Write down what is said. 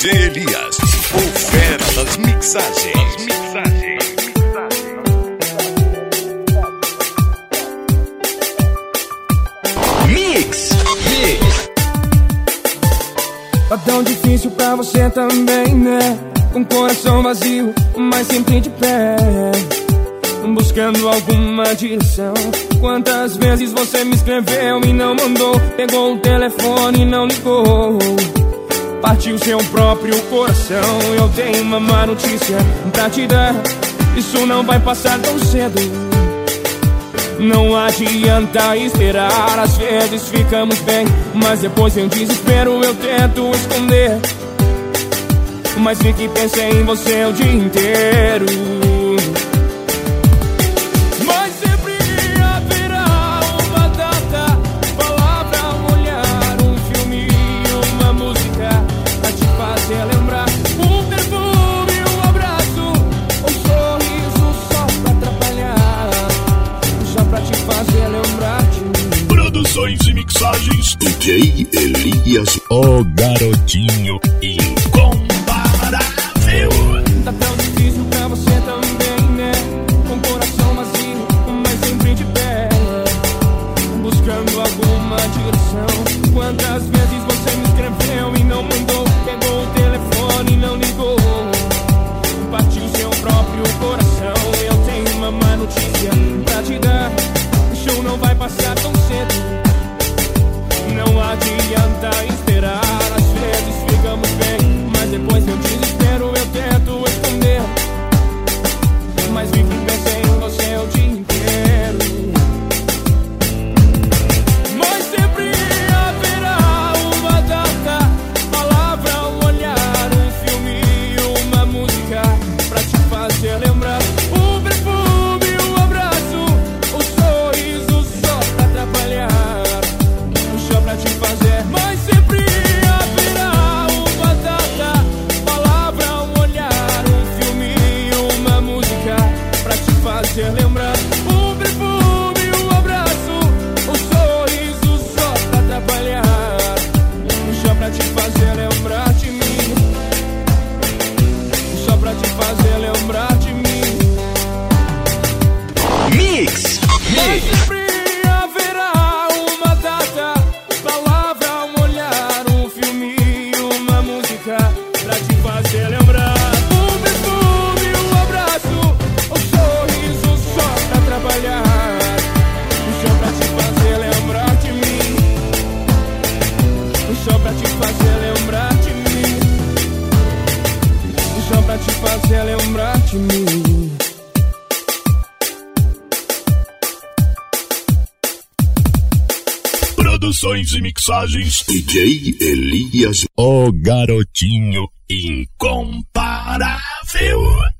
DJ Elias, o fera das mixagens. mixagens. Mix, mix. Tá tão difícil pra você também, né? Com coração vazio, mas sempre de pé. Buscando alguma direção. Quantas vezes você me escreveu e não mandou? Pegou o telefone e não ligou. Partiu seu próprio coração. Eu tenho uma má notícia pra te dar. Isso não vai passar tão cedo. Não adianta esperar, às vezes ficamos bem, mas depois em desespero eu tento esconder. Mas vi que pensei em você o dia inteiro. Mixagens. DJ Elias, O garotinho incomparável. Tá tão difícil pra você também, né? Com coração vazio, mas sempre de pé. Buscando alguma direção. Quantas vezes você me escreveu e não mandou? Pegou o telefone e não ligou. Partiu seu próprio coração. Eu tenho uma má notícia pra te dar. O show não vai passar Oh. Te fazer lembrar de mim. Produções e mixagens. DJ Elias, O garotinho incomparável.